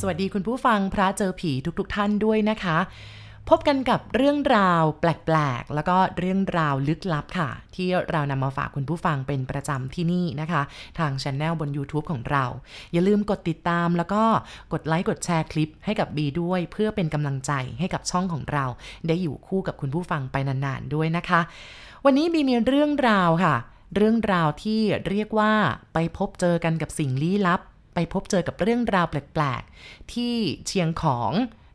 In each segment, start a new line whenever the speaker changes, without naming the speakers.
สวัสดีคุณผู้ฟังพระเจอผีทุกๆทท่านด้วยนะคะ พบกันกับเรื่องราวแปลกๆ แล้วก็เรื่องราวลึกลับค่ะ ที่เรานำมาฝากคุณผู้ฟังเป็นประจำที่นี่นะคะ ทางช anel บน YouTube ของเรา อย่าลืมกดติดตามแล้วก็กดไลค์กดแชร์คลิปให้กับบีด้วย เพื่อเป็นกำลังใจให้กับช่องของเรา ได้อยู่คู่กับคุณผู้ฟังไปนานๆด้วยนะคะ วันนี้บีมีเรื่องราวค่ะ เรื่องราวที่เรียกว่าไปพบเจอกันกับสิ่งลี้ลับ ไปพบเจอกับเรื่องราวแปลกๆ ที่เชียงของ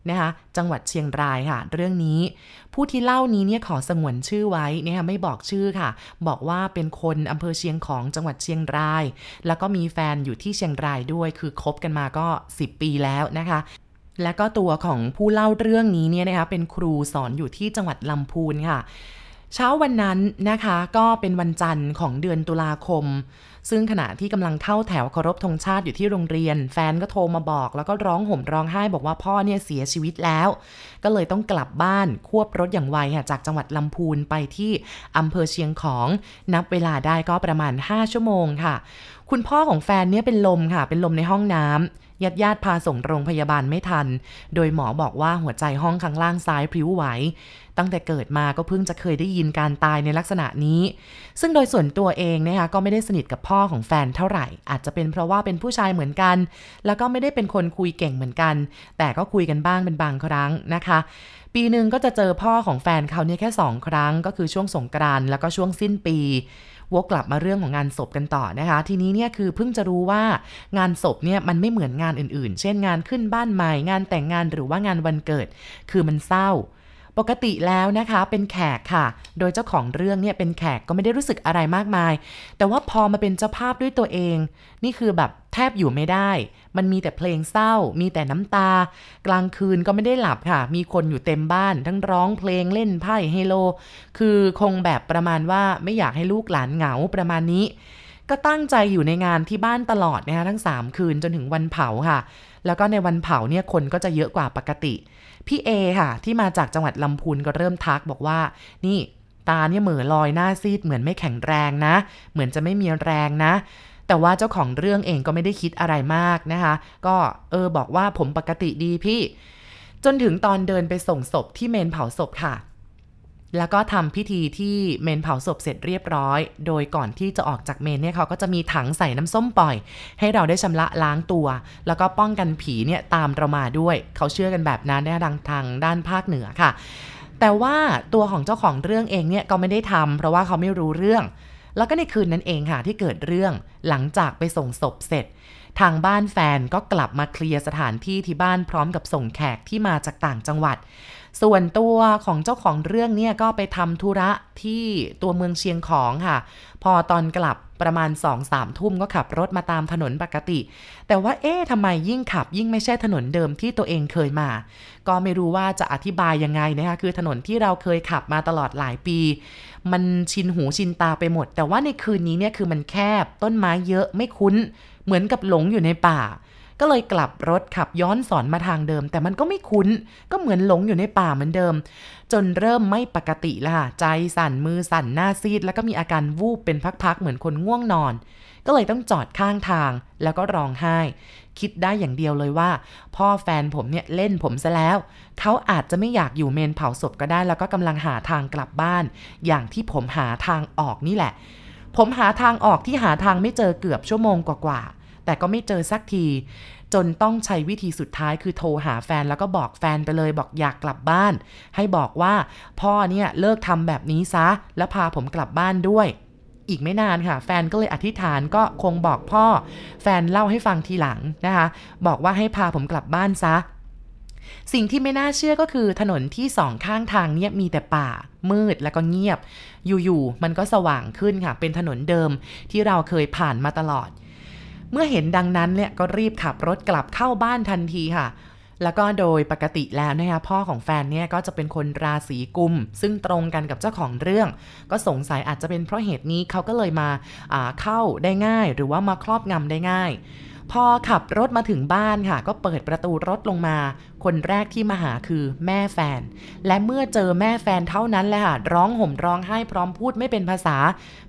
นะคะจังหวัดเชียงรายค่ะ เรื่องนี้ ผู้ที่เล่านี้เนี่ยขอสงวนชื่อไว้นะคะไม่บอกชื่อค่ะ บอกว่าเป็นคนอำเภอเชียงของจังหวัดเชียงราย แล้วก็มีแฟนอยู่ที่เชียงรายด้วย คือคบกันมาก็ 10 ปีแล้วนะคะและก็ตัวของผู้เล่าเรื่องนี้เนี่ยนะคะเป็นครูสอนอยู่ที่จังหวัดลำพูนค่ะ เช้าวันนั้นนะคะก็เป็นวันจันทร์ของเดือนตุลาคม ซึ่งขณะที่กำลังเข้าแถวเคารพธงชาติอยู่ที่โรงเรียน แฟนก็โทรมาบอก แล้วก็ร้องห่มร้องไห้บอกว่าพ่อเนี่ยเสียชีวิตแล้ว ก็เลยต้องกลับบ้านควบรถอย่างไวค่ะจากจังหวัดลำพูนไปที่อำเภอเชียงของ นับเวลาได้ก็ประมาณ 5 ชั่วโมงค่ะ คุณพ่อของแฟนเนี่ยเป็นลมค่ะ เป็นลมในห้องน้ำ ญาติญาติพาส่งโรงพยาบาลไม่ทัน โดยหมอบอกว่าหัวใจห้องข้างล่างซ้ายพลิ้วไหว ตั้งแต่เกิดมาก็เพิ่งจะเคยได้ยินการตายในลักษณะนี้ ซึ่งโดยส่วนตัวเองนะคะก็ไม่ได้สนิทกับพ่อของแฟนเท่าไหร่ อาจจะเป็นเพราะว่าเป็นผู้ชายเหมือนกัน แล้วก็ไม่ได้เป็นคนคุยเก่งเหมือนกัน แต่ก็คุยกันบ้างเป็นบางครั้งนะคะปีหนึ่งก็จะเจอพ่อของแฟนเขาเนี่ยแค่สองครั้ง ก็คือช่วงสงกรานต์แล้วก็ช่วงสิ้นปี วกกลับมาเรื่องของงานศพกันต่อนะคะ ทีนี้เนี่ยคือเพิ่งจะรู้ว่างานศพเนี่ยมันไม่เหมือนงานอื่น ๆ เช่นงานขึ้นบ้านใหม่ งานแต่งงานหรือว่างานวันเกิด คือมันเศร้าปกติแล้วนะคะเป็นแขกค่ะ โดยเจ้าของเรื่องเนี่ยเป็นแขกก็ไม่ได้รู้สึกอะไรมากมาย แต่ว่าพอมาเป็นเจ้าภาพด้วยตัวเอง นี่คือแบบแทบอยู่ไม่ได้ มันมีแต่เพลงเศร้า มีแต่น้ำตา กลางคืนก็ไม่ได้หลับค่ะ มีคนอยู่เต็มบ้าน ทั้งร้องเพลงเล่นไพ่เฮโล คือคงแบบประมาณว่าไม่อยากให้ลูกหลานเหงาประมาณนี้ ก็ตั้งใจอยู่ในงานที่บ้านตลอดนะคะทั้ง 3 คืนจนถึงวันเผาค่ะ แล้วก็ในวันเผาเนี่ยคนก็จะเยอะกว่าปกติ พี่เอค่ะ ที่มาจากจังหวัดลำพูนก็เริ่มทักบอกว่า นี่ตาเนี่ยเหม่อลอยหน้าซีดเหมือนไม่แข็งแรงนะ เหมือนจะไม่มีแรงนะ แต่ว่าเจ้าของเรื่องเองก็ไม่ได้คิดอะไรมากนะคะ ก็เออบอกว่าผมปกติดีพี่ จนถึงตอนเดินไปส่งศพที่เมนเผาศพค่ะ แล้วก็ทำพิธีที่เมนเผาศพเสร็จเรียบร้อย โดยก่อนที่จะออกจากเมนเนี่ยเขาก็จะมีถังใส่น้ำส้มปล่อย ให้เราได้ชำระล้างตัว แล้วก็ป้องกันผีเนี่ยตามเรามาด้วย เขาเชื่อกันแบบนั้นในทางทางด้านภาคเหนือค่ะแต่ว่าตัวของเจ้าของเรื่องเองเนี่ยก็ไม่ได้ทำเพราะว่าเขาไม่รู้เรื่อง แล้วก็ในคืนนั้นเองค่ะที่เกิดเรื่องหลังจากไปส่งศพเสร็จ ทางบ้านแฟนก็กลับมาเคลียร์สถานที่ที่บ้านพร้อมกับส่งแขกที่มาจากต่างจังหวัด ส่วนตัวของเจ้าของเรื่องเนี่ยก็ไปทำธุระที่ตัวเมืองเชียงของค่ะ พอตอนกลับประมาณ2อสามทุ่มก็ขับรถมาตามถนนปกติ แต่ว่าเอ๊ะทำไมยิ่งขับยิ่งไม่ใช่ถนนเดิมที่ตัวเองเคยมา ก็ไม่รู้ว่าจะอธิบายยังไงนะคะ คือถนนที่เราเคยขับมาตลอดหลายปี มันชินหูชินตาไปหมด แต่ว่าในคืนนี้เนี่ยคือมันแคบต้นไม้เยอะไม่คุ้น เหมือนกับหลงอยู่ในป่า ก็เลยกลับรถขับย้อนสอนมาทางเดิม แต่มันก็ไม่คุ้น ก็เหมือนหลงอยู่ในป่าเหมือนเดิม จนเริ่มไม่ปกติละค่ะ ใจสั่นมือสั่นหน้าซีด แล้วก็มีอาการวูบเป็นพักๆเหมือนคนง่วงนอน ก็เลยต้องจอดข้างทางแล้วก็ร้องไห้ คิดได้อย่างเดียวเลยว่า พ่อแฟนผมเนี่ยเล่นผมซะแล้ว เขาอาจจะไม่อยากอยู่เมนเผาศพก็ได้ แล้วก็กำลังหาทางกลับบ้าน อย่างที่ผมหาทางออกนี่แหละ ผมหาทางออกที่หาทางไม่เจอเกือบชั่วโมงกว่าๆ แต่ก็ไม่เจอสักที จนต้องใช้วิธีสุดท้ายคือโทรหาแฟนแล้วก็บอกแฟนไปเลยบอกอยากกลับบ้าน ให้บอกว่าพ่อเนี่ยเลิกทำแบบนี้ซะ แล้วพาผมกลับบ้านด้วยอีกไม่นานค่ะ แฟนก็เลยอธิษฐานก็คงบอกพ่อ แฟนเล่าให้ฟังทีหลังนะคะ บอกว่าให้พาผมกลับบ้านซะ สิ่งที่ไม่น่าเชื่อก็คือถนนที่สองข้างทางเนี่ยมีแต่ป่า มืดแล้วก็เงียบ อยู่ๆมันก็สว่างขึ้นค่ะ เป็นถนนเดิมที่เราเคยผ่านมาตลอด เมื่อเห็นดังนั้นเนี่ยก็รีบขับรถกลับเข้าบ้านทันทีค่ะ แล้วก็โดยปกติแล้วนะคะพ่อของแฟนเนี่ยก็จะเป็นคนราศีกุม ซึ่งตรงกันกับเจ้าของเรื่อง ก็สงสัยอาจจะเป็นเพราะเหตุนี้เขาก็เลยมาเข้าได้ง่าย หรือว่ามาครอบงำได้ง่าย พอขับรถมาถึงบ้านค่ะ ก็เปิดประตูรถลงมา คนแรกที่มาหาคือแม่แฟน และเมื่อเจอแม่แฟนเท่านั้นแหละค่ะร้องห่มร้องไห้พร้อมพูดไม่เป็นภาษา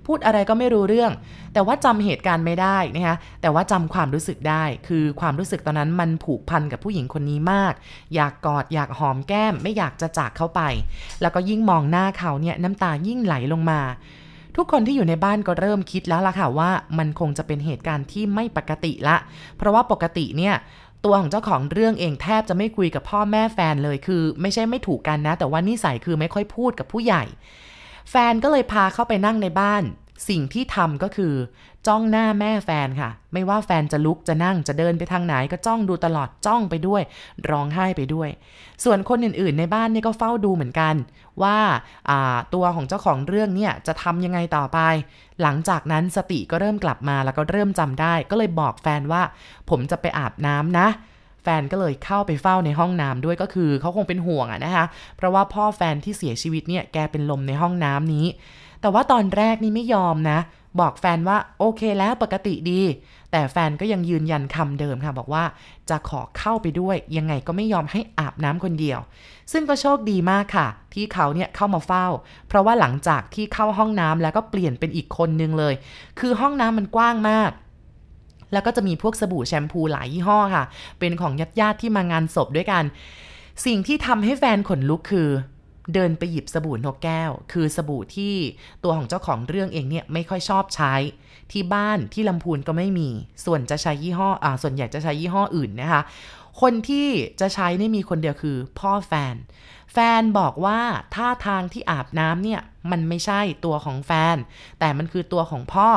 พูดอะไรก็ไม่รู้เรื่อง แต่ว่าจำเหตุการณ์ไม่ได้นะคะแต่ว่าจำความรู้สึกได้ คือความรู้สึกตอนนั้นมันผูกพันกับผู้หญิงคนนี้มาก อยากกอดอยากหอมแก้ม ไม่อยากจะจากเขาไป แล้วก็ยิ่งมองหน้าเขาเนี่ยน้ำตายิ่งไหลลงมา ทุกคนที่อยู่ในบ้านก็เริ่มคิดแล้วล่ะค่ะว่ามันคงจะเป็นเหตุการณ์ที่ไม่ปกติละ เพราะว่าปกติเนี่ยตัวของเจ้าของเรื่องเองแทบจะไม่คุยกับพ่อแม่แฟนเลยคือ ไม่ใช่ไม่ถูกกันนะ แต่ว่านิสัยคือไม่ค่อยพูดกับผู้ใหญ่ แฟนก็เลยพาเข้าไปนั่งในบ้าน สิ่งที่ทำก็คือ จ้องหน้าแม่แฟนค่ะ ไม่ว่าแฟนจะลุกจะนั่งจะเดินไปทางไหนก็จ้องดูตลอดจ้องไปด้วย ร้องไห้ไปด้วย ส่วนคนอื่นๆ ในบ้านนี่ก็เฝ้าดูเหมือนกัน ว่าตัวของเจ้าของเรื่องเนี่ยจะทำยังไงต่อไป หลังจากนั้นสติก็เริ่มกลับมาแล้วก็เริ่มจำได้ ก็เลยบอกแฟนว่า ผมจะไปอาบน้ำนะแฟนก็เลยเข้าไปเฝ้าในห้องน้ำด้วยก็คือเขาคงเป็นห่วงอะนะคะ เพราะว่าพ่อแฟนที่เสียชีวิตเนี่ยแกเป็นลมในห้องน้ำนี้ แต่ว่าตอนแรกนี่ไม่ยอมนะ บอกแฟนว่าโอเคแล้วปกติดี แต่แฟนก็ยังยืนยันคำเดิมค่ะ บอกว่าจะขอเข้าไปด้วยยังไงก็ไม่ยอมให้อาบน้ำคนเดียว ซึ่งก็โชคดีมากค่ะ ที่เขาเนี่ยเข้ามาเฝ้า เพราะว่าหลังจากที่เข้าห้องน้ำแล้วก็เปลี่ยนเป็นอีกคนนึงเลย คือห้องน้ำมันกว้างมากแล้วก็จะมีพวกสบู่แชมพูหลายยี่ห้อค่ะ เป็นของญาติๆที่มางานศพด้วยกัน สิ่งที่ทำให้แฟนขนลุกคือ เดินไปหยิบสบู่นกแก้ว คือสบู่ที่ตัวของเจ้าของเรื่องเองเนี่ยไม่ค่อยชอบใช้ ที่บ้านที่ลำพูนก็ไม่มี ส่วนจะใช้ยี่ห้ออ่าส่วนใหญ่จะใช้ยี่ห้ออื่นนะคะ คนที่จะใช้นี่มีคนเดียวคือพ่อแฟน แฟนบอกว่าท่าทางที่อาบน้ำเนี่ยมันไม่ใช่ตัวของแฟน แต่มันคือตัวของพ่อ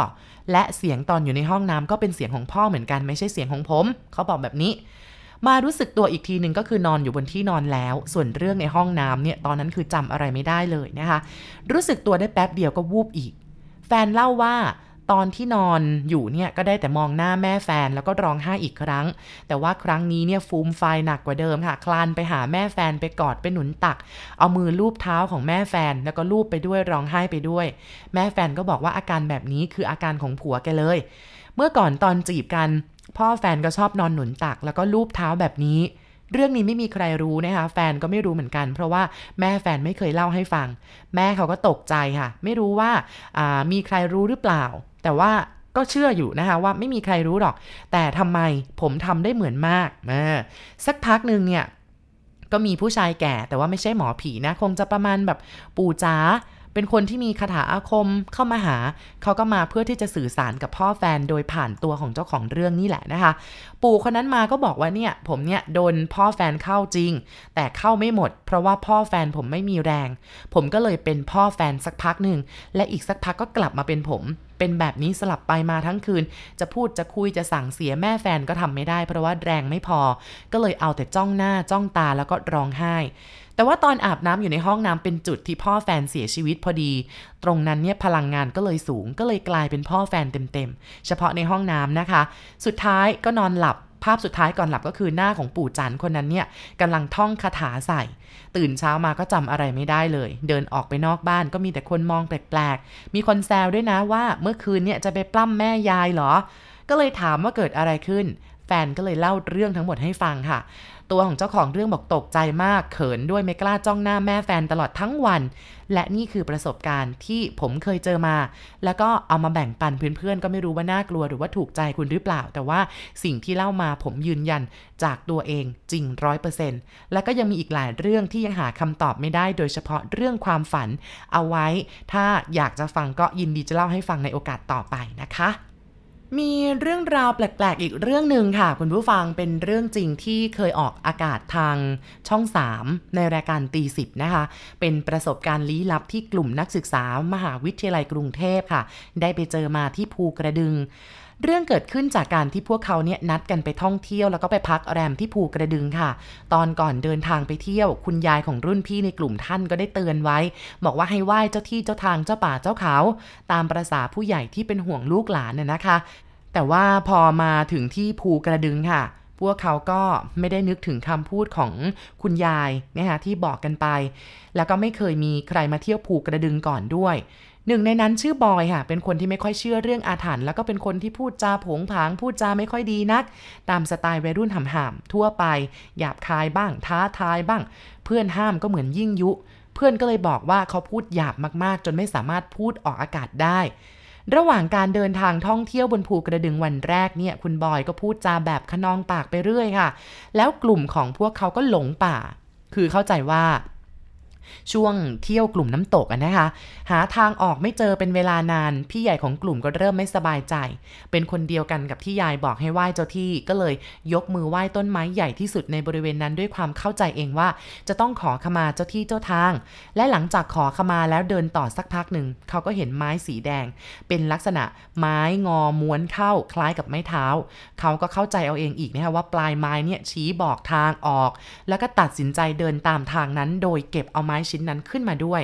และเสียงตอนอยู่ในห้องน้ำก็เป็นเสียงของพ่อเหมือนกันไม่ใช่เสียงของผม เขาบอกแบบนี้ มารู้สึกตัวอีกทีหนึ่งก็คือนอนอยู่บนที่นอนแล้ว ส่วนเรื่องในห้องน้ำเนี่ยตอนนั้นคือจำอะไรไม่ได้เลยนะคะ รู้สึกตัวได้แป๊บเดียวก็วูบอีก แฟนเล่าว่าตอนที่นอนอยู่เนี่ยก็ได้แต่มองหน้าแม่แฟนแล้วก็ร้องไห้อีกครั้ง แต่ว่าครั้งนี้เนี่ยฟูมไฟหนักกว่าเดิมค่ะ คลานไปหาแม่แฟนไปกอดไปหนุนตัก เอามือลูบเท้าของแม่แฟนแล้วก็ลูบไปด้วยร้องไห้ไปด้วย แม่แฟนก็บอกว่าอาการแบบนี้คืออาการของผัวแกเลย เมื่อก่อนตอนจีบกัน พ่อแฟนก็ชอบนอนหนุนตัก แล้วก็ลูบเท้าแบบนี้ เรื่องนี้ไม่มีใครรู้นะคะ แฟนก็ไม่รู้เหมือนกัน เพราะว่าแม่แฟนไม่เคยเล่าให้ฟัง แม่เขาก็ตกใจค่ะ ไม่รู้ว่าามีใครรู้หรือเปล่า แต่ว่าก็เชื่ออยู่นะคะว่าไม่มีใครรู้หรอก แต่ทำไมผมทำได้เหมือนมากสักพักหนึ่งเนี่ยก็มีผู้ชายแก่แต่ว่าไม่ใช่หมอผีนะ คงจะประมาณแบบปู่จ๋า เป็นคนที่มีคาถาอาคมเข้ามาหา เขาก็มาเพื่อที่จะสื่อสารกับพ่อแฟนโดยผ่านตัวของเจ้าของเรื่องนี่แหละนะคะปู่คนนั้นมาก็บอกว่าเนี่ย ผมเนี่ยโดนพ่อแฟนเข้าจริง แต่เข้าไม่หมด เพราะว่าพ่อแฟนผมไม่มีแรง ผมก็เลยเป็นพ่อแฟนสักพักหนึ่งและอีกสักพักก็กลับมาเป็นผม เป็นแบบนี้สลับไปมาทั้งคืน จะพูดจะคุยจะสั่งเสียแม่แฟนก็ทำไม่ได้ เพราะว่าแรงไม่พอ ก็เลยเอาแต่จ้องหน้าจ้องตาแล้วก็ร้องไห้แต่ว่าตอนอาบน้ำอยู่ในห้องน้ำเป็นจุดที่พ่อแฟนเสียชีวิตพอดี ตรงนั้นเนี่ยพลังงานก็เลยสูงก็เลยกลายเป็นพ่อแฟนเต็มๆ เฉพาะในห้องน้ำนะคะ สุดท้ายก็นอนหลับ ภาพสุดท้ายก่อนหลับก็คือหน้าของปู่จันคนนั้นเนี่ยกำลังท่องคาถาใส่ ตื่นเช้ามาก็จำอะไรไม่ได้เลย เดินออกไปนอกบ้านก็มีแต่คนมองแปลกๆ มีคนแซวด้วยนะว่าเมื่อคืนเนี่ยจะไปปล้ำแม่ยายเหรอ ก็เลยถามว่าเกิดอะไรขึ้น แฟนก็เลยเล่าเรื่องทั้งหมดให้ฟังค่ะ ตัวของเจ้าของเรื่องบอกตกใจมากเขินด้วยไม่กล้าจ้องหน้าแม่แฟนตลอดทั้งวัน และนี่คือประสบการณ์ที่ผมเคยเจอมา แล้วก็เอามาแบ่งปันเพื่อนๆ ก็ไม่รู้ว่าน่ากลัวหรือว่าถูกใจคุณหรือเปล่า แต่ว่าสิ่งที่เล่ามาผมยืนยันจากตัวเองจริงร้อยเปอร์เซ็นต์แล้วก็ยังมีอีกหลายเรื่องที่ยังหาคำตอบไม่ได้ โดยเฉพาะเรื่องความฝัน เอาไว้ ถ้าอยากจะฟังก็ยินดีจะเล่าให้ฟังในโอกาสต่อไปนะคะ มีเรื่องราวแปลก ๆ อีกเรื่องหนึ่งค่ะ คุณผู้ฟังเป็นเรื่องจริงที่เคยออกอากาศทางช่อง 3 ในรายการตีสิบนะคะ เป็นประสบการณ์ลี้ลับที่กลุ่มนักศึกษามหาวิทยาลัยกรุงเทพค่ะ ได้ไปเจอมาที่ภูกระดึง เรื่องเกิดขึ้นจากการที่พวกเขาเนี่ยนัดกันไปท่องเที่ยวแล้วก็ไปพักแรมที่ภูกระดึงค่ะ ตอนก่อนเดินทางไปเที่ยว คุณยายของรุ่นพี่ในกลุ่มท่านก็ได้เตือนไว้ บอกว่าให้ไหว้เจ้าที่เจ้าทางเจ้าป่าเจ้าเขา ตามประษาผู้ใหญ่ที่เป็นห่วงลูกหลานน่ยนะคะ แต่ว่าพอมาถึงที่ภูกระดึงค่ะพวกเขาก็ไม่ได้นึกถึงคำพูดของคุณยายนะคะที่บอกกันไป แล้วก็ไม่เคยมีใครมาเที่ยวภูกระดึงก่อนด้วย หนึ่งในนั้นชื่อบอยค่ะ เป็นคนที่ไม่ค่อยเชื่อเรื่องอาถรรพ์แล้วก็เป็นคนที่พูดจาผงผาง พูดจาไม่ค่อยดีนัก ตามสไตล์วัยรุ่นห่ำๆทั่วไป หยาบคายบ้าง ท้าทายบ้าง เพื่อนห้ามก็เหมือนยิ่งยุ เพื่อนก็เลยบอกว่าเขาพูดหยาบมากๆ จนไม่สามารถพูดออกอากาศได้ระหว่างการเดินทางท่องเที่ยวบนภูกระดึงวันแรกเนี่ย คุณบอยก็พูดจาแบบขนองปากไปเรื่อยค่ะ แล้วกลุ่มของพวกเขาก็หลงป่า คือเข้าใจว่า ช่วงเที่ยวกลุ่มน้ำตกนะคะ หาทางออกไม่เจอเป็นเวลานาน พี่ใหญ่ของกลุ่มก็เริ่มไม่สบายใจ เป็นคนเดียวกันกับที่ยายบอกให้ไหว้เจ้าที่ ก็เลยยกมือไหว้ต้นไม้ใหญ่ที่สุดในบริเวณนั้นด้วยความเข้าใจเองว่า จะต้องขอขมาเจ้าที่เจ้าทาง และหลังจากขอขมาแล้วเดินต่อสักพักหนึ่งเขาก็เห็นไม้สีแดง เป็นลักษณะไม้งอม้วนเข้าคล้ายกับไม้เท้า เขาก็เข้าใจเอาเองอีกนะคะว่าปลายไม้เนี่ยชี้บอกทางออก แล้วก็ตัดสินใจเดินตามทางนั้น โดยเก็บเอาไม้ชิ้นนั้นขึ้นมาด้วย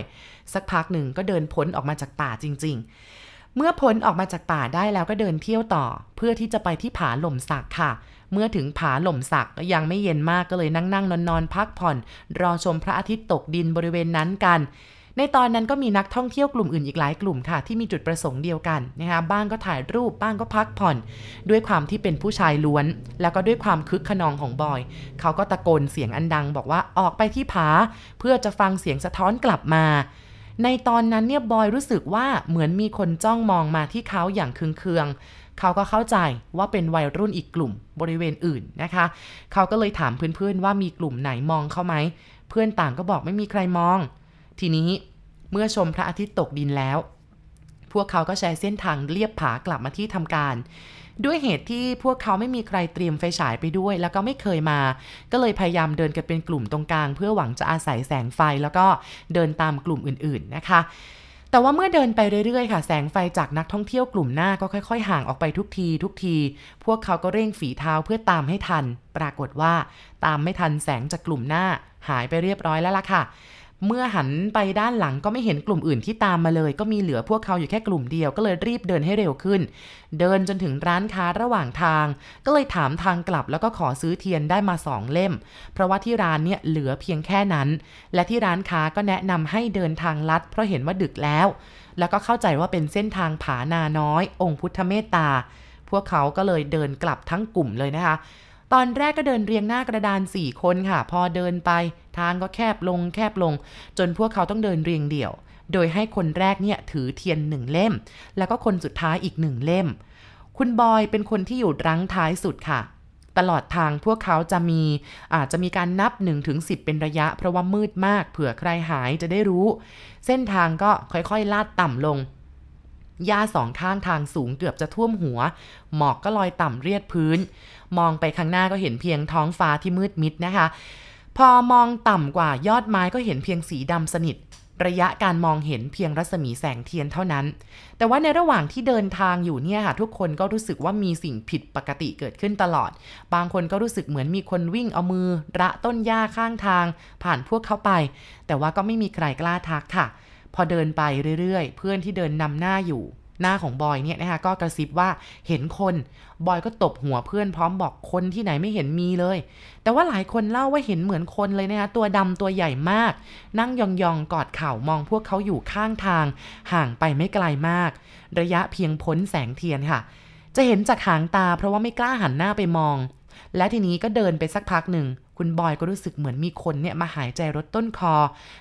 สักพักหนึ่งก็เดินพ้นออกมาจากป่าจริง ๆ เมื่อพ้นออกมาจากป่าได้แล้วก็เดินเที่ยวต่อ เพื่อที่จะไปที่ผาหล่มสักค่ะ เมื่อถึงผาหล่มสักก็ยังไม่เย็นมากก็เลยนั่งนั่งนอนนอนพักผ่อน รอชมพระอาทิตย์ตกดินบริเวณนั้นกัน ในตอนนั้นก็มีนักท่องเที่ยวกลุ่มอื่นอีกหลายกลุ่มค่ะ ที่มีจุดประสงค์เดียวกันนะคะบ้างก็ถ่ายรูปบ้างก็พักผ่อน ด้วยความที่เป็นผู้ชายล้วน แล้วก็ด้วยความคึกขนองของบอย เขาก็ตะโกนเสียงอันดัง บอกว่าออกไปที่ผาเพื่อจะฟังเสียงสะท้อนกลับมา ในตอนนั้นเนี่ยบอยรู้สึกว่าเหมือนมีคนจ้องมองมาที่เขาอย่างคึงเคืองเขาก็เข้าใจว่าเป็นวัยรุ่นอีกกลุ่มบริเวณอื่นนะคะ เขาก็เลยถามเพื่อนๆว่ามีกลุ่มไหนมองเขาไหมเพื่อนต่างก็บอกไม่มีใครมอง ทีนี้เมื่อชมพระอาทิตย์ตกดินแล้ว พวกเขาก็ใช้เส้นทางเลียบผากลับมาที่ทำการ ด้วยเหตุที่พวกเขาไม่มีใครเตรียมไฟฉายไปด้วย แล้วก็ไม่เคยมา ก็เลยพยายามเดินกันเป็นกลุ่มตรงกลาง เพื่อหวังจะอาศัยแสงไฟแล้วก็เดินตามกลุ่มอื่น ๆนะคะแต่ว่าเมื่อเดินไปเรื่อยๆ ค่ะ แสงไฟจากนักท่องเที่ยวกลุ่มหน้าก็ค่อย ๆ ห่างออกไปทุกที ทุกที พวกเขาก็เร่งฝีเท้าเพื่อตามให้ทัน ปรากฏว่า ตามไม่ทันแสงจากกลุ่มหน้า หายไปเรียบร้อยแล้วล่ะค่ะ เมื่อหันไปด้านหลังก็ไม่เห็นกลุ่มอื่นที่ตามมาเลย ก็มีเหลือพวกเขาอยู่แค่กลุ่มเดียวก็เลยรีบเดินให้เร็วขึ้น เดินจนถึงร้านค้าระหว่างทาง ก็เลยถามทางกลับแล้วก็ขอซื้อเทียนได้มาสองเล่ม เพราะว่าที่ร้านเนี่ยเหลือเพียงแค่นั้น และที่ร้านค้าก็แนะนำให้เดินทางลัด เพราะเห็นว่าดึกแล้ว แล้วก็เข้าใจว่าเป็นเส้นทางผานาน้อย องค์พุทธเมตตาพวกเขาก็เลยเดินกลับทั้งกลุ่มเลยนะคะ ตอนแรกก็เดินเรียงหน้ากระดานสี่คนค่ะ พอเดินไปทางก็แคบลงแคบลง จนพวกเขาต้องเดินเรียงเดี่ยว โดยให้คนแรกเนี่ยถือเทียนหนึ่งเล่ม แล้วก็คนสุดท้ายอีกหนึ่งเล่ม คุณบอยเป็นคนที่อยู่รั้งท้ายสุดค่ะ ตลอดทางพวกเขาจะมีอาจจะมีการนับ1ถึง10 เป็นระยะ เพราะว่ามืดมากเผื่อใครหายจะได้รู้ เส้นทางก็ค่อยๆ ลาดต่ำลง หญ้าสองข้างทางสูงเกือบจะท่วมหัว หมอกก็ลอยต่ำเรียดพื้น มองไปข้างหน้าก็เห็นเพียงท้องฟ้าที่มืดมิดนะคะ พอมองต่ำกว่ายอดไม้ก็เห็นเพียงสีดำสนิท ระยะการมองเห็นเพียงรัศมีแสงเทียนเท่านั้น แต่ว่าในระหว่างที่เดินทางอยู่เนี่ยค่ะทุกคนก็รู้สึกว่ามีสิ่งผิดปกติเกิดขึ้นตลอด บางคนก็รู้สึกเหมือนมีคนวิ่งเอามือ ระต้นหญ้าข้างทาง ผ่านพวกเขาไป แต่ว่าก็ไม่มีใครกล้าทักค่ะ พอเดินไปเรื่อยๆ เพื่อนที่เดินนำหน้าอยู่ หน้าของบอยเนี่ยนะคะก็กระซิบว่าเห็นคนบอยก็ตบหัวเพื่อนพร้อมบอกคนที่ไหนไม่เห็นมีเลย แต่ว่าหลายคนเล่าว่าเห็นเหมือนคนเลยนะคะตัวดำตัวใหญ่มาก นั่งยองๆ กอดเข่ามองพวกเขาอยู่ข้างทาง ห่างไปไม่ไกลมาก ระยะเพียงพ้นแสงเทียนค่ะ จะเห็นจากหางตาเพราะว่าไม่กล้าหันหน้าไปมอง และทีนี้ก็เดินไปสักพักหนึ่ง คุณบอยก็รู้สึกเหมือนมีคนเนี่ยมาหายใจรถต้นคอ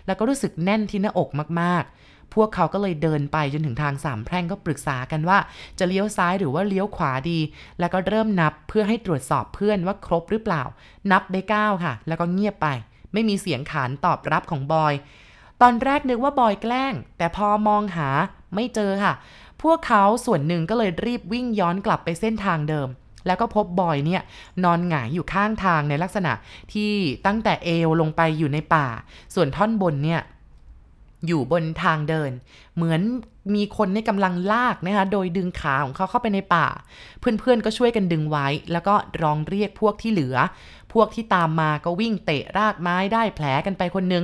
แล้วก็รู้สึกแน่นที่หน้าอกมากๆ พวกเขาก็เลยเดินไปจนถึงทางสามแพร่งก็ปรึกษากันว่า จะเลี้ยวซ้ายหรือว่าเลี้ยวขวาดี แล้วก็เริ่มนับเพื่อให้ตรวจสอบเพื่อนว่าครบหรือเปล่า นับได้9ค่ะ แล้วก็เงียบไป ไม่มีเสียงขานตอบรับของบอย ตอนแรกนึกว่าบอยแกล้ง แต่พอมองหาไม่เจอค่ะ พวกเขาส่วนหนึ่งก็เลยรีบวิ่งย้อนกลับไปเส้นทางเดิม แล้วก็พบบอยเนี่ยนอนหงายอยู่ข้างทางในลักษณะที่ตั้งแต่เอวลงไปอยู่ในป่า ส่วนท่อนบนเนี่ยอยู่บนทางเดิน เหมือนมีคนในกำลังลากนะคะโดยดึงขาของเขาเข้าไปในป่า เพื่อนๆก็ช่วยกันดึงไว้ แล้วก็ร้องเรียกพวกที่เหลือ พวกที่ตามมาก็วิ่งเตะรากไม้ได้แผลกันไปคนนึง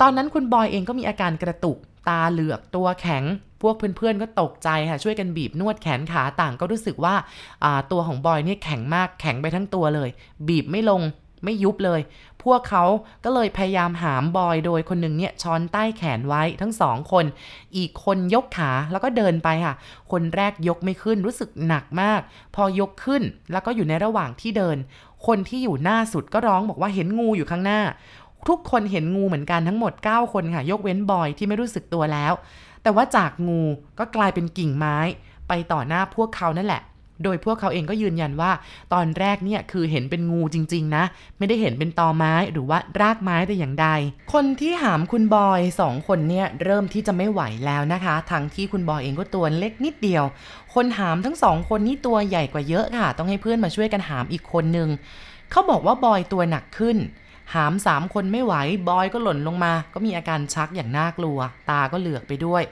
ตอนนั้นคุณบอยเองก็มีอาการกระตุกตาเหลือกตัวแข็ง พวกเพื่อนๆก็ตกใจค่ะ ช่วยกันบีบนวดแขนขาต่างก็รู้สึกว่าตัวของบอยเนี่ยแข็งมากแข็งไปทั้งตัวเลย บีบไม่ลงไม่ยุบเลย พวกเขาก็เลยพยายามหามบอยโดยคนหนึ่งเนี่ยช้อนใต้แขนไว้ทั้งสองคน อีกคนยกขาแล้วก็เดินไปค่ะ คนแรกยกไม่ขึ้นรู้สึกหนักมาก พอยกขึ้นแล้วก็อยู่ในระหว่างที่เดิน คนที่อยู่หน้าสุดก็ร้องบอกว่าเห็นงูอยู่ข้างหน้า ทุกคนเห็นงูเหมือนกันทั้งหมด 9 คนค่ะ ยกเว้นบอยที่ไม่รู้สึกตัวแล้ว แต่ว่าจากงูก็กลายเป็นกิ่งไม้ไปต่อหน้าพวกเขานั่นแหละ โดยพวกเขาเองก็ยืนยันว่า ตอนแรกเนี่ยคือเห็นเป็นงูจริง ๆ นะ ไม่ได้เห็นเป็นตอไม้หรือว่ารากไม้แต่อย่างใด คนที่หามคุณบอยสองคนเนี่ยเริ่มที่จะไม่ไหวแล้วนะคะ ทั้งที่คุณบอยเองก็ตัวเล็กนิดเดียว คนหามทั้งสองคนนี่ตัวใหญ่กว่าเยอะค่ะ ต้องให้เพื่อนมาช่วยกันหามอีกคนนึง เขาบอกว่าบอยตัวหนักขึ้น หามสามคนไม่ไหว บอยก็หล่นลงมา ก็มีอาการชักอย่างน่ากลัว ตาก็เหลือกไปด้วย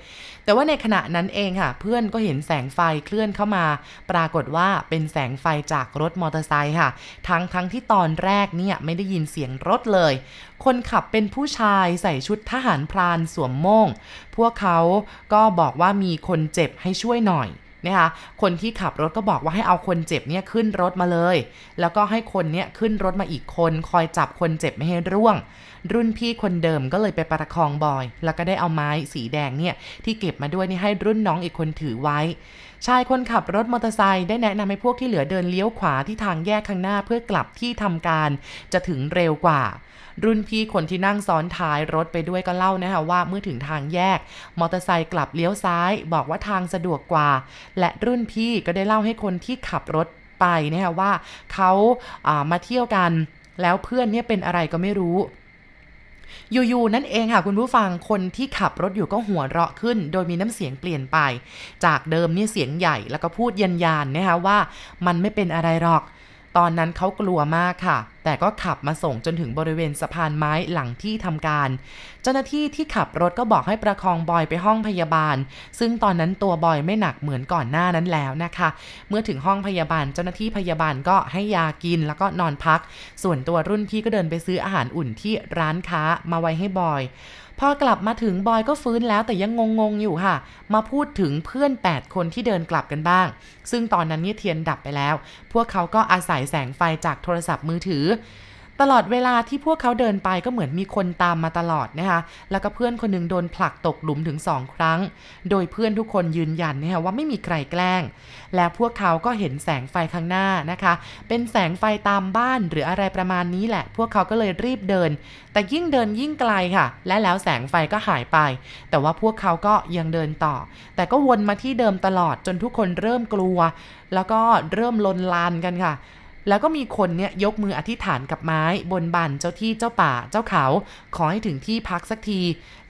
แต่ว่าในขณะนั้นเองค่ะ เพื่อนก็เห็นแสงไฟเคลื่อนเข้ามา ปรากฏว่าเป็นแสงไฟจากรถมอเตอร์ไซค์ค่ะ ทั้งทั้งที่ตอนแรกเนี่ยไม่ได้ยินเสียงรถเลย คนขับเป็นผู้ชายใส่ชุดทหารพรานสวมโม่ง พวกเขาก็บอกว่ามีคนเจ็บให้ช่วยหน่อย นะคะคนที่ขับรถก็บอกว่าให้เอาคนเจ็บเนี่ยขึ้นรถมาเลย แล้วก็ให้คนเนี่ยขึ้นรถมาอีกคน คอยจับคนเจ็บไม่ให้ร่วง รุ่นพี่คนเดิมก็เลยไปประคองบอย แล้วก็ได้เอาไม้สีแดงเนี่ยที่เก็บมาด้วยนี่ให้รุ่นน้องอีกคนถือไว้ ชายคนขับรถมอเตอร์ไซค์ได้แนะนำให้พวกที่เหลือเดินเลี้ยวขวาที่ทางแยกข้างหน้าเพื่อกลับที่ทำการ จะถึงเร็วกว่า รุ่นพี่คนที่นั่งซ้อนท้ายรถไปด้วยก็เล่านะคะว่าเมื่อถึงทางแยก มอเตอร์ไซค์กลับเลี้ยวซ้าย บอกว่าทางสะดวกกว่า และรุ่นพี่ก็ได้เล่าให้คนที่ขับรถไปนะคะว่าเขาามาเที่ยวกัน แล้วเพื่อนเนี่ยเป็นอะไรก็ไม่รู้ อยู่ๆนั่นเองค่ะคุณผู้ฟังคนที่ขับรถอยู่ก็หัวเราะขึ้น โดยมีน้ำเสียงเปลี่ยนไป จากเดิมนี่เสียงใหญ่แล้วก็พูดยันยานนะคะว่า มันไม่เป็นอะไรหรอก ตอนนั้นเขากลัวมากค่ะ แต่ก็ขับมาส่งจนถึงบริเวณสะพานไม้หลังที่ทำการ เจ้าหน้าที่ที่ขับรถก็บอกให้ประคองบอยไปห้องพยาบาล ซึ่งตอนนั้นตัวบอยไม่หนักเหมือนก่อนหน้านั้นแล้วนะคะ เมื่อถึงห้องพยาบาลเจ้าหน้าที่พยาบาลก็ให้ยากินแล้วก็นอนพัก ส่วนตัวรุ่นพี่ก็เดินไปซื้ออาหารอุ่นที่ร้านค้ามาไว้ให้บอย พอกลับมาถึงบอยก็ฟื้นแล้วแต่ยังงงๆอยู่ค่ะ มาพูดถึงเพื่อน 8 คนที่เดินกลับกันบ้าง ซึ่งตอนนั้นเนี่ยเทียนดับไปแล้ว พวกเขาก็อาศัยแสงไฟจากโทรศัพท์มือถือ ตลอดเวลาที่พวกเขาเดินไปก็เหมือนมีคนตามมาตลอดนะคะแล้วก็เพื่อนคนนึงโดนผลักตกหลุมถึงสองครั้ง โดยเพื่อนทุกคนยืนยันนะคะว่าไม่มีใครแกล้ง และพวกเขาก็เห็นแสงไฟข้างหน้านะคะ เป็นแสงไฟตามบ้านหรืออะไรประมาณนี้แหละ พวกเขาก็เลยรีบเดิน แต่ยิ่งเดินยิ่งไกลค่ะ และแล้วแสงไฟก็หายไป แต่ว่าพวกเขาก็ยังเดินต่อ แต่ก็วนมาที่เดิมตลอดจนทุกคนเริ่มกลัว แล้วก็เริ่มลนลานกันค่ะ แล้วก็มีคนเนี่ยยกมืออธิษฐานกับไม้บนบันเจ้าที่เจ้าป่าเจ้าเขา ขอให้ถึงที่พักสักที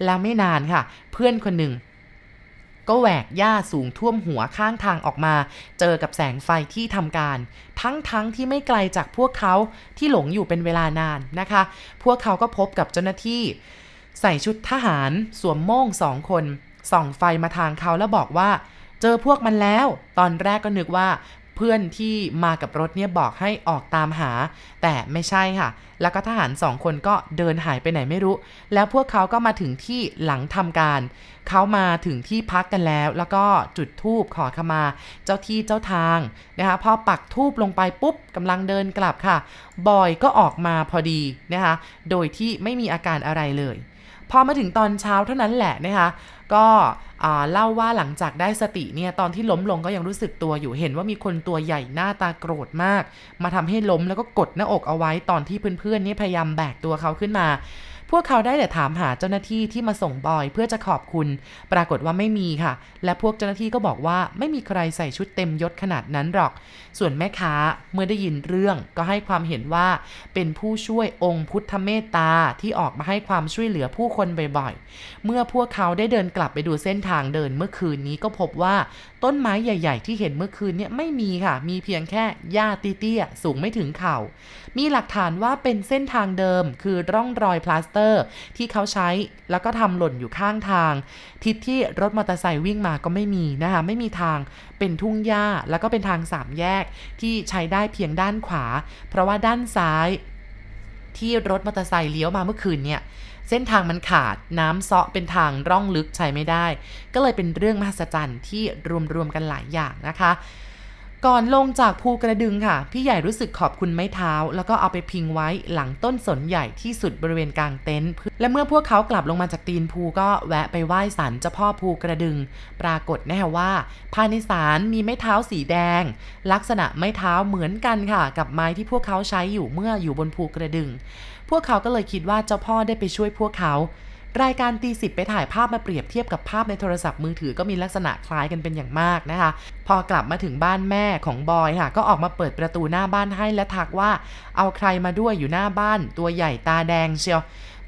แล้วไม่นานค่ะ เพื่อนคนหนึ่ง ก็แหวกหญ้าสูงท่วมหัวข้างทางออกมา เจอกับแสงไฟที่ทำการ ทั้งๆทที่ไม่ไกลจากพวกเขาที่หลงอยู่เป็นเวลานานนะคะ พวกเขาก็พบกับเจ้าหน้าที่ ใส่ชุดทหารสวมโม่งสองคนส่องไฟมาทางเขาแล้วบอกว่าเจอพวกมันแล้ว ตอนแรกก็นึกว่า เพื่อนที่มากับรถเนี่ยบอกให้ออกตามหา แต่ไม่ใช่ค่ะ แล้วก็ทหารสองคนก็เดินหายไปไหนไม่รู้ แล้วพวกเขาก็มาถึงที่หลังทำการ เขามาถึงที่พักกันแล้ว แล้วก็จุดทูบขอขมา เจ้าที่เจ้าทางนะคะพอปักทูบลงไปปุ๊บกำลังเดินกลับค่ะ บอยก็ออกมาพอดีนะคะ โดยที่ไม่มีอาการอะไรเลย พอมาถึงตอนเช้าเท่านั้นแหละนะคะ ก็เล่าว่าหลังจากได้สติเนี่ยตอนที่ล้มลงก็ยังรู้สึกตัวอยู่เห็นว่ามีคนตัวใหญ่หน้าตาโกรธมาก มาทำให้ล้มแล้วก็กดหน้าอกเอาไว้ตอนที่เพื่อนๆนี่พยายามแบกตัวเขาขึ้นมา พวกเขาได้แต่ถามหาเจ้าหน้าที่ที่มาส่งบอยเพื่อจะขอบคุณ ปรากฏว่าไม่มีค่ะ และพวกเจ้าหน้าที่ก็บอกว่าไม่มีใครใส่ชุดเต็มยศขนาดนั้นหรอก ส่วนแม่ค้าเมื่อได้ยินเรื่องก็ให้ความเห็นว่าเป็นผู้ช่วยองค์พุทธเมตตาที่ออกมาให้ความช่วยเหลือผู้คนบ่อยๆ เมื่อพวกเขาได้เดินกลับไปดูเส้นทางเดินเมื่อคืนนี้ก็พบว่า ต้นไม้ใหญ่ ๆ ที่เห็นเมื่อคืนเนี้ยไม่มีค่ะ มีเพียงแค่หญ้าเตี้ยๆสูงไม่ถึงเข่า มีหลักฐานว่าเป็นเส้นทางเดิม คือร่องรอยพลาสเตอร์ ที่เขาใช้แล้วก็ทำหล่นอยู่ข้างทาง ทิศที่รถมอเตอร์ไซค์วิ่งมาก็ไม่มีนะคะไม่มีทางเป็นทุ่งหญ้าแล้วก็เป็นทางสามแยกที่ใช้ได้เพียงด้านขวา เพราะว่าด้านซ้ายที่รถมอเตอร์ไซค์เลี้ยวมาเมื่อคืนเนี่ย เส้นทางมันขาดน้ำเซาะเป็นทางร่องลึกใช้ไม่ได้ ก็เลยเป็นเรื่องมหัศจรรย์ที่รวมๆกันหลายอย่างนะคะ ก่อนลงจากภูกระดึงค่ะ พี่ใหญ่รู้สึกขอบคุณไม้เท้า แล้วก็เอาไปพิงไว้หลังต้นสนใหญ่ที่สุดบริเวณกลางเต็นท์และเมื่อพวกเขากลับลงมาจากตีนภูก็แวะไปไหว้ศาลเจ้าพ่อภูกระดึง ปรากฏแน่ว่า ภายในศาลมีไม้เท้าสีแดง ลักษณะไม้เท้าเหมือนกันค่ะ กับไม้ที่พวกเขาใช้อยู่เมื่ออยู่บนภูกระดึง พวกเขาก็เลยคิดว่าเจ้าพ่อได้ไปช่วยพวกเขา รายการตีสิบไปถ่ายภาพมาเปรียบเทียบกับภาพในโทรศัพท์มือถือก็มีลักษณะคล้ายกันเป็นอย่างมากนะคะ พอกลับมาถึงบ้านแม่ของบอยค่ะ ก็ออกมาเปิดประตูหน้าบ้านให้และทักว่า เอาใครมาด้วยอยู่หน้าบ้าน ตัวใหญ่ตาแดงเชียว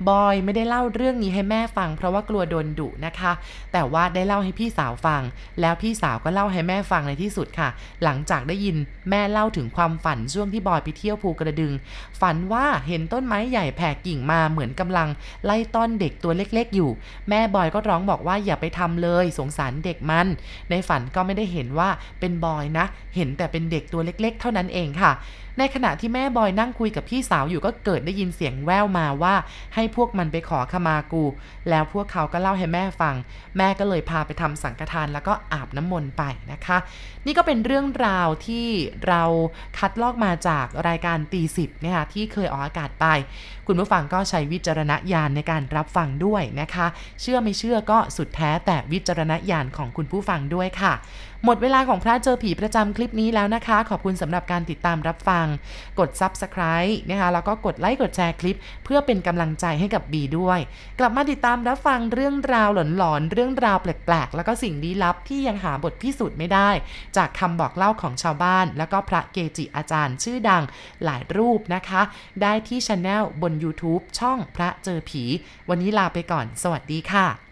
บอยไม่ได้เล่าเรื่องนี้ให้แม่ฟัง เพราะว่ากลัวโดนดุนะคะ แต่ว่าได้เล่าให้พี่สาวฟัง แล้วพี่สาวก็เล่าให้แม่ฟังในที่สุดค่ะ หลังจากได้ยินแม่เล่าถึงความฝันช่วงที่บอยไปเที่ยวภูกระดึง ฝันว่าเห็นต้นไม้ใหญ่แผ่กิ่งมาเหมือนกำลัง ไล่ต้อนเด็กตัวเล็กๆอยู่ แม่บอยก็ร้องบอกว่าอย่าไปทำเลย สงสารเด็กมัน ในฝันก็ไม่ได้เห็นว่าเป็นบอยนะ เห็นแต่เป็นเด็กตัวเล็ก ๆ เท่านั้นเองค่ะ ในขณะที่แม่บอยนั่งคุยกับพี่สาวอยู่ก็เกิดได้ยินเสียงแว่วมาว่า ให้พวกมันไปขอขมากู แล้วพวกเขาก็เล่าให้แม่ฟัง แม่ก็เลยพาไปทำสังฆทานแล้วก็อาบน้ำมนต์ไปนะคะ นี่ก็เป็นเรื่องราวที่เราคัดลอกมาจากรายการตีสิบนะคะที่เคยออกอากาศไป คุณผู้ฟังก็ใช้วิจารณญาณในการรับฟังด้วยนะคะ เชื่อไม่เชื่อก็สุดแท้แต่วิจารณญาณของคุณผู้ฟังด้วยค่ะ หมดเวลาของพระเจอผีประจำคลิปนี้แล้วนะคะ ขอบคุณสำหรับการติดตามรับฟังกด Subscribe นะคะแล้วก็กดไลค์กดแชร์คลิป เพื่อเป็นกำลังใจให้กับบีด้วย กลับมาติดตามรับฟังเรื่องราวหลอนๆเรื่องราวแปลกๆ แล้วก็สิ่งลี้ลับที่ยังหาบทพิสูจน์ไม่ได้ จากคำบอกเล่าของชาวบ้าน แล้วก็พระเกจิอาจารย์ชื่อดังหลายรูปนะคะ ได้ที่ช anel บน YouTube ช่องพระเจอผี วันนี้ลาไปก่อน สวัสดีค่ะ